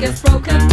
gets broken.